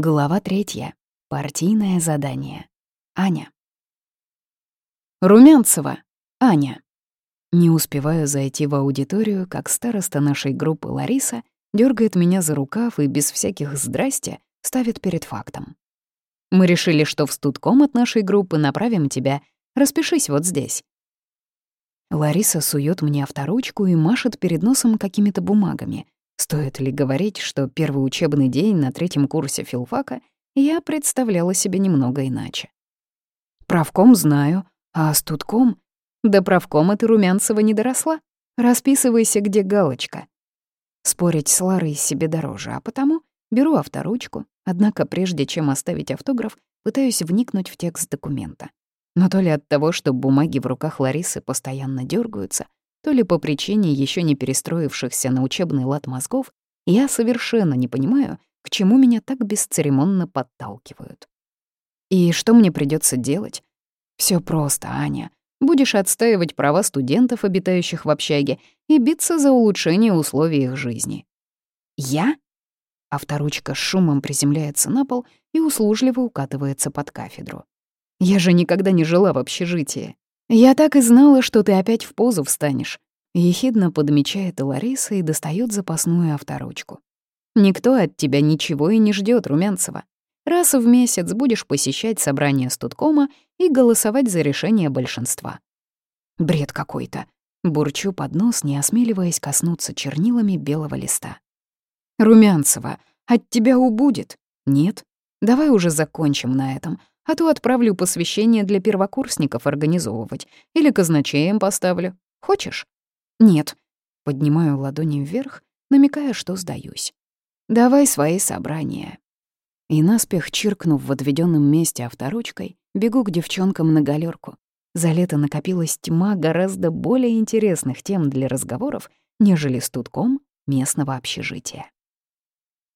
Глава третья. Партийное задание. Аня. Румянцева. Аня. Не успеваю зайти в аудиторию, как староста нашей группы Лариса дергает меня за рукав и без всяких «здрасте» ставит перед фактом. «Мы решили, что в студком от нашей группы направим тебя. Распишись вот здесь». Лариса сует мне авторучку и машет перед носом какими-то бумагами — Стоит ли говорить, что первый учебный день на третьем курсе филфака я представляла себе немного иначе. Правком знаю, а студком? До правкома ты Румянцева не доросла. Расписывайся, где галочка. Спорить с Ларой себе дороже, а потому беру авторучку, однако прежде чем оставить автограф, пытаюсь вникнуть в текст документа. Но то ли от того, что бумаги в руках Ларисы постоянно дергаются, то ли по причине еще не перестроившихся на учебный лад мозгов, я совершенно не понимаю, к чему меня так бесцеремонно подталкивают. И что мне придется делать? Все просто, Аня. Будешь отстаивать права студентов, обитающих в общаге, и биться за улучшение условий их жизни. Я? Авторучка с шумом приземляется на пол и услужливо укатывается под кафедру. Я же никогда не жила в общежитии. «Я так и знала, что ты опять в позу встанешь», — ехидно подмечает Лариса и достает запасную авторучку. «Никто от тебя ничего и не ждет, Румянцева. Раз в месяц будешь посещать собрание студкома и голосовать за решение большинства». «Бред какой-то», — бурчу под нос, не осмеливаясь коснуться чернилами белого листа. «Румянцева, от тебя убудет. Нет? Давай уже закончим на этом, а то отправлю посвящение для первокурсников организовывать или казначеем поставлю. Хочешь? Нет. Поднимаю ладони вверх, намекая, что сдаюсь. Давай свои собрания. И наспех чиркнув в отведенном месте авторучкой, бегу к девчонкам на галерку. За лето накопилась тьма гораздо более интересных тем для разговоров, нежели с местного общежития.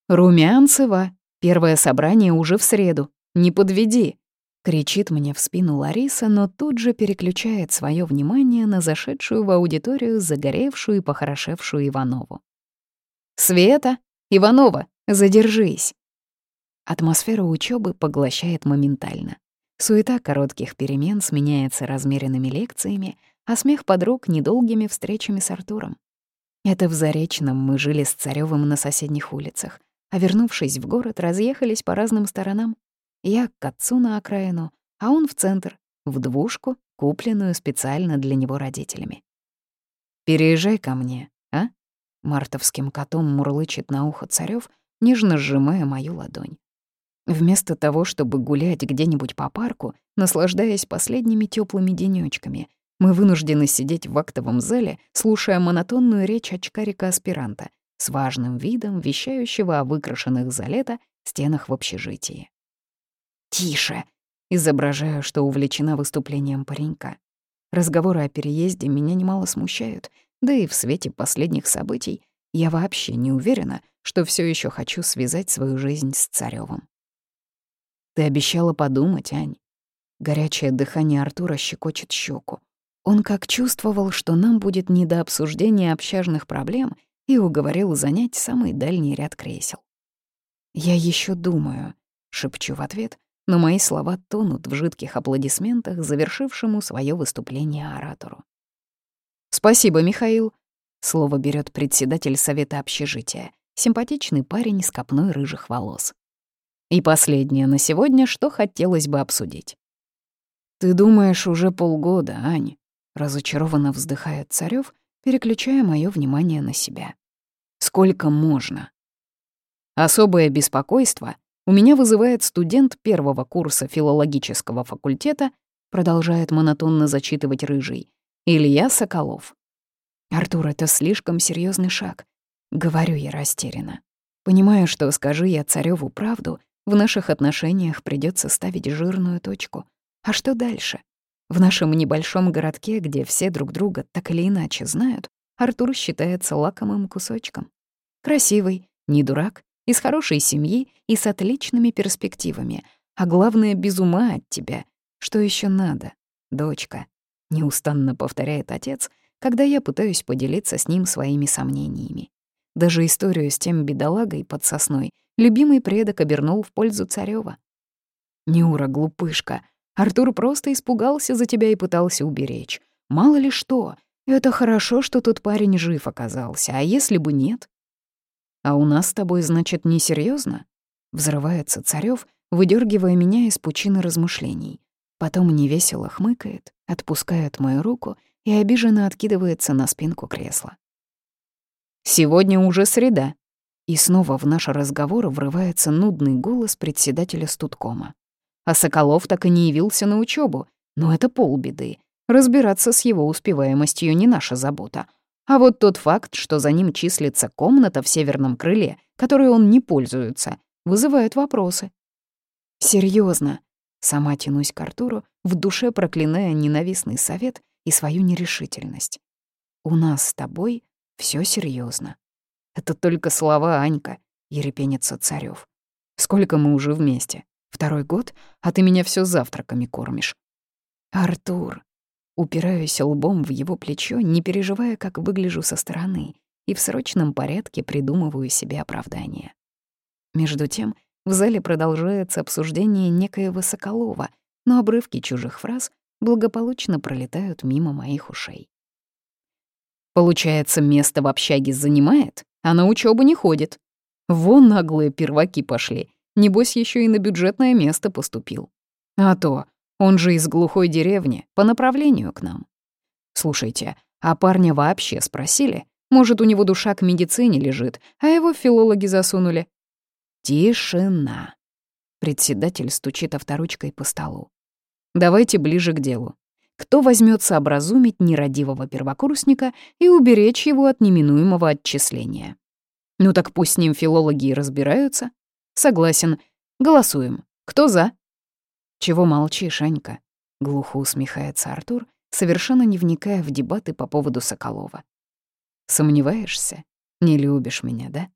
«Румянцева! Первое собрание уже в среду. Не подведи!» Кричит мне в спину Лариса, но тут же переключает свое внимание на зашедшую в аудиторию загоревшую и похорошевшую Иванову. «Света! Иванова, задержись!» Атмосфера учебы поглощает моментально. Суета коротких перемен сменяется размеренными лекциями, а смех подруг — недолгими встречами с Артуром. Это в Заречном мы жили с Царёвым на соседних улицах, а вернувшись в город, разъехались по разным сторонам. Я к отцу на окраину, а он в центр, в двушку, купленную специально для него родителями. «Переезжай ко мне, а?» Мартовским котом мурлычет на ухо Царёв, нежно сжимая мою ладонь. Вместо того, чтобы гулять где-нибудь по парку, наслаждаясь последними теплыми денёчками, мы вынуждены сидеть в актовом зале, слушая монотонную речь очкарика-аспиранта с важным видом, вещающего о выкрашенных за лето стенах в общежитии. «Тише!» — изображаю, что увлечена выступлением паренька. Разговоры о переезде меня немало смущают, да и в свете последних событий я вообще не уверена, что все еще хочу связать свою жизнь с Царёвым. Ты обещала подумать, Ань. Горячее дыхание Артура щекочет щеку. Он как чувствовал, что нам будет не до обсуждения общажных проблем, и уговорил занять самый дальний ряд кресел. «Я еще думаю», — шепчу в ответ, но мои слова тонут в жидких аплодисментах, завершившему свое выступление оратору. «Спасибо, Михаил», — слово берет председатель совета общежития, симпатичный парень с копной рыжих волос. И последнее на сегодня, что хотелось бы обсудить. «Ты думаешь, уже полгода, Ань?» — разочарованно вздыхает Царёв, переключая мое внимание на себя. «Сколько можно?» Особое беспокойство у меня вызывает студент первого курса филологического факультета, продолжает монотонно зачитывать рыжий, Илья Соколов. Артур, это слишком серьезный шаг. Говорю я растерянно. Понимаю, что скажу я Царёву правду, в наших отношениях придется ставить жирную точку. А что дальше? В нашем небольшом городке, где все друг друга так или иначе знают, Артур считается лакомым кусочком. Красивый, не дурак, из хорошей семьи и с отличными перспективами, а главное, без ума от тебя. Что еще надо, дочка?» — неустанно повторяет отец, когда я пытаюсь поделиться с ним своими сомнениями. Даже историю с тем бедолагой под сосной любимый предок обернул в пользу царева. Неура, глупышка, Артур просто испугался за тебя и пытался уберечь. Мало ли что, это хорошо, что тот парень жив оказался, а если бы нет? А у нас с тобой, значит, несерьезно? Взрывается Царёв, выдергивая меня из пучины размышлений. Потом невесело хмыкает, отпускает мою руку и обиженно откидывается на спинку кресла. «Сегодня уже среда», и снова в наш разговор врывается нудный голос председателя студкома. А Соколов так и не явился на учебу, но это полбеды. Разбираться с его успеваемостью не наша забота. А вот тот факт, что за ним числится комната в северном крыле, которой он не пользуется, вызывает вопросы. Серьезно, Сама тянусь к Артуру, в душе проклиная ненавистный совет и свою нерешительность. «У нас с тобой все серьезно. «Это только слова, Анька», — ерепенится Царёв. «Сколько мы уже вместе? Второй год? А ты меня все завтраками кормишь». «Артур», упираюсь лбом в его плечо, не переживая, как выгляжу со стороны, и в срочном порядке придумываю себе оправдание. Между тем в зале продолжается обсуждение некоего Соколова, но обрывки чужих фраз благополучно пролетают мимо моих ушей. Получается, место в общаге занимает, а на учебу не ходит. Вон наглые перваки пошли. Небось, еще и на бюджетное место поступил. А то, он же из глухой деревни, по направлению к нам. Слушайте, а парня вообще спросили? Может, у него душа к медицине лежит, а его филологи засунули? Тишина. Председатель стучит авторучкой по столу. Давайте ближе к делу. Кто возьмется образумить нерадивого первокурсника и уберечь его от неминуемого отчисления? Ну так пусть с ним филологи разбираются. Согласен. Голосуем. Кто за? Чего молчишь, Анька? Глухо усмехается Артур, совершенно не вникая в дебаты по поводу Соколова. Сомневаешься? Не любишь меня, да?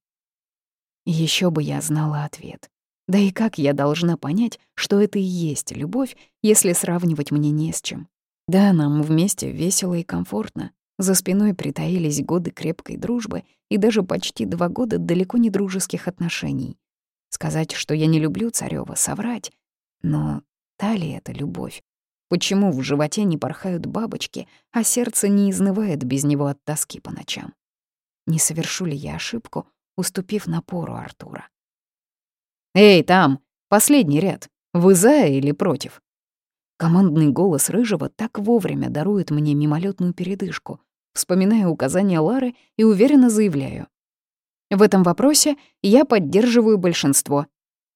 Еще бы я знала ответ. Да и как я должна понять, что это и есть любовь, если сравнивать мне не с чем? Да, нам вместе весело и комфортно. За спиной притаились годы крепкой дружбы и даже почти два года далеко не дружеских отношений. Сказать, что я не люблю Царёва, соврать. Но та ли это любовь? Почему в животе не порхают бабочки, а сердце не изнывает без него от тоски по ночам? Не совершу ли я ошибку, уступив напору Артура. «Эй, там! Последний ряд! Вы за или против?» Командный голос Рыжего так вовремя дарует мне мимолетную передышку, вспоминая указания Лары и уверенно заявляю. В этом вопросе я поддерживаю большинство.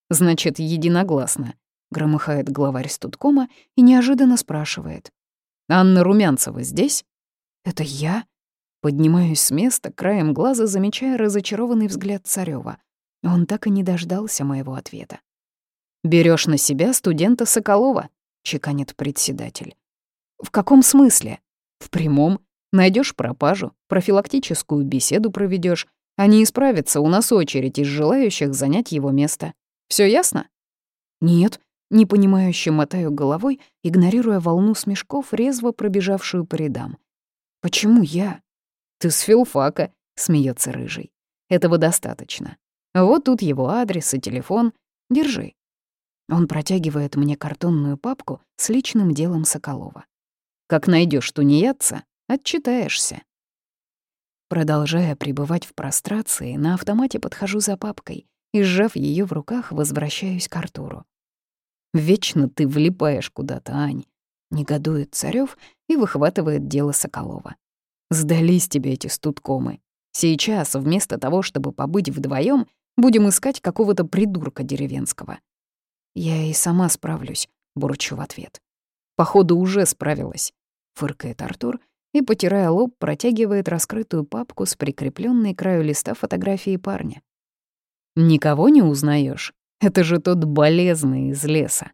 Значит, единогласно, громыхает главарь студкома и неожиданно спрашивает. «Анна Румянцева здесь?» «Это я?» Поднимаюсь с места, краем глаза замечая разочарованный взгляд Царёва. Он так и не дождался моего ответа. Берешь на себя студента Соколова», — чеканит председатель. «В каком смысле?» «В прямом. Найдешь пропажу, профилактическую беседу проведешь. Они исправятся, у нас очередь из желающих занять его место. Все ясно?» «Нет», — непонимающе мотаю головой, игнорируя волну смешков, резво пробежавшую по рядам. «Почему я?» «Ты с филфака», — смеется рыжий. «Этого достаточно. Вот тут его адрес и телефон. Держи». Он протягивает мне картонную папку с личным делом Соколова. «Как найдешь тунеядца, отчитаешься». Продолжая пребывать в прострации, на автомате подхожу за папкой и, сжав ее в руках, возвращаюсь к Артуру. «Вечно ты влипаешь куда-то, Ань», — негодует Царёв и выхватывает дело Соколова. Сдались тебе эти студкомы. Сейчас, вместо того, чтобы побыть вдвоем, будем искать какого-то придурка деревенского. Я и сама справлюсь, бурчу в ответ. Походу, уже справилась, фыркает Артур и, потирая лоб, протягивает раскрытую папку с прикрепленной краю листа фотографии парня. Никого не узнаешь? Это же тот болезный из леса.